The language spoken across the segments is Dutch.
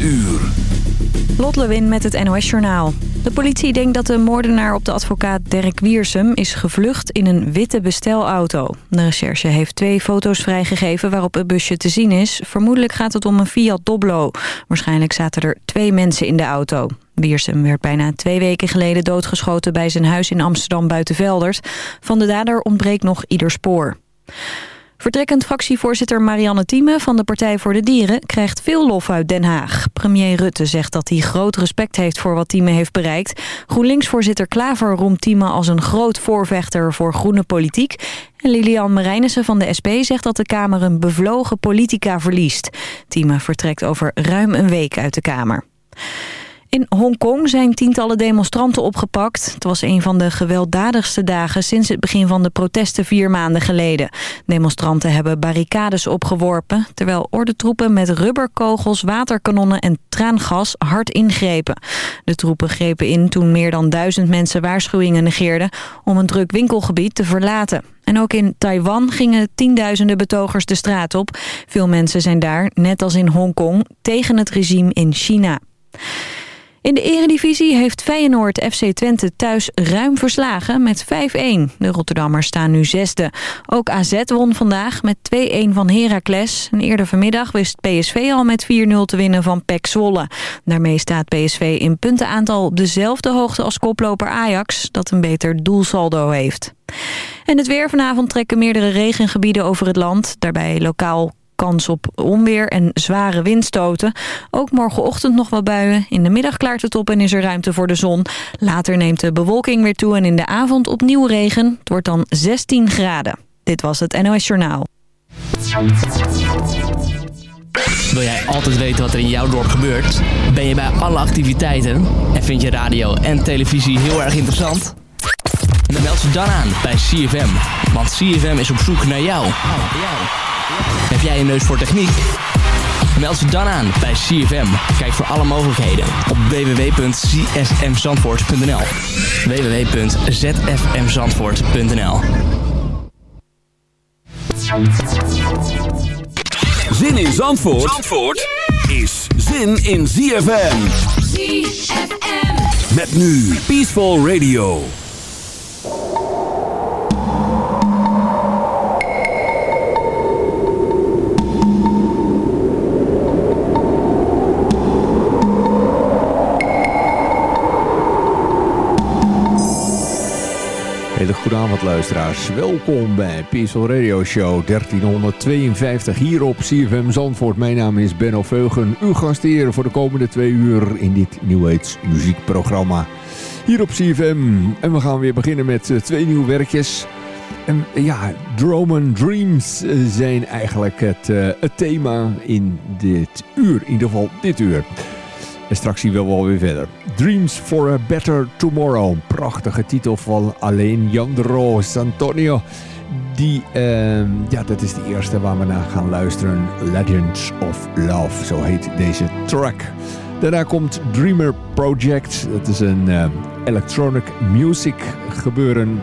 uur. Lot Lewin met het NOS Journaal. De politie denkt dat de moordenaar op de advocaat Dirk Wiersum is gevlucht in een witte bestelauto. De recherche heeft twee foto's vrijgegeven waarop het busje te zien is. Vermoedelijk gaat het om een Fiat Doblo. Waarschijnlijk zaten er twee mensen in de auto. Wiersum werd bijna twee weken geleden doodgeschoten bij zijn huis in Amsterdam Buitenveldert. Van de dader ontbreekt nog ieder spoor. Vertrekkend fractievoorzitter Marianne Thieme van de Partij voor de Dieren krijgt veel lof uit Den Haag. Premier Rutte zegt dat hij groot respect heeft voor wat Thieme heeft bereikt. GroenLinks-voorzitter Klaver roemt Thieme als een groot voorvechter voor groene politiek. En Lilian Marijnissen van de SP zegt dat de Kamer een bevlogen politica verliest. Thieme vertrekt over ruim een week uit de Kamer. In Hongkong zijn tientallen demonstranten opgepakt. Het was een van de gewelddadigste dagen sinds het begin van de protesten vier maanden geleden. Demonstranten hebben barricades opgeworpen... terwijl ordentroepen met rubberkogels, waterkanonnen en traangas hard ingrepen. De troepen grepen in toen meer dan duizend mensen waarschuwingen negeerden... om een druk winkelgebied te verlaten. En ook in Taiwan gingen tienduizenden betogers de straat op. Veel mensen zijn daar, net als in Hongkong, tegen het regime in China. In de eredivisie heeft Feyenoord FC Twente thuis ruim verslagen met 5-1. De Rotterdammers staan nu zesde. Ook AZ won vandaag met 2-1 van Heracles. En eerder vanmiddag wist PSV al met 4-0 te winnen van PEC Zwolle. Daarmee staat PSV in puntenaantal op dezelfde hoogte als koploper Ajax... dat een beter doelsaldo heeft. En het weer vanavond trekken meerdere regengebieden over het land. Daarbij lokaal kans op onweer en zware windstoten. Ook morgenochtend nog wat buien. In de middag klaart het op en is er ruimte voor de zon. Later neemt de bewolking weer toe en in de avond opnieuw regen. Het wordt dan 16 graden. Dit was het NOS Journaal. Wil jij altijd weten wat er in jouw dorp gebeurt? Ben je bij alle activiteiten? En vind je radio en televisie heel erg interessant? Dan meld ze dan aan bij CFM. Want CFM is op zoek naar jou. Heb jij een neus voor techniek? Meld ze dan aan bij CFM. Kijk voor alle mogelijkheden op www.csmzandvoort.nl www.zfmzandvoort.nl Zin in Zandvoort, Zandvoort is zin in ZFM. ZFM. Met nu Peaceful Radio. Hele goede avond luisteraars. Welkom bij Peaceful Radio Show 1352 hier op CFM Zandvoort. Mijn naam is Benno Veugen, uw gastheer voor de komende twee uur in dit New Age muziekprogramma. Hier op CFM. En we gaan weer beginnen met eh, twee nieuwe werkjes. En eh, ja, Dromen Dreams eh, zijn eigenlijk het, het thema in dit uur. In ieder geval dit uur. En straks zien we wel weer verder. Dreams for a Better Tomorrow. Prachtige titel van alleen Jandro Santonio. Die, uh, ja, dat is de eerste waar we naar gaan luisteren. Legends of Love, zo heet deze track. Daarna komt Dreamer Project. Dat is een uh, electronic music gebeuren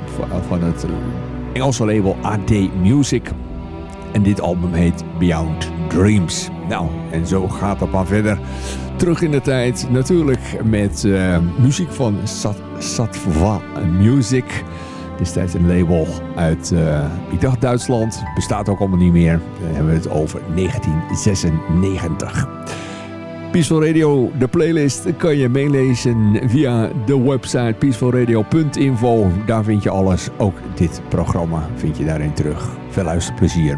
van het Engelse label AD Music. En dit album heet Beyond Dreams. Nou, en zo gaat het maar verder. Terug in de tijd, natuurlijk met uh, muziek van Sat Satva Music. Destijds een label uit, uh, ik dacht Duitsland, bestaat ook allemaal niet meer. Dan hebben we het over 1996. Peaceful Radio, de playlist, kan je meelezen via de website peacefulradio.info. Daar vind je alles, ook dit programma vind je daarin terug. Veel luisterplezier.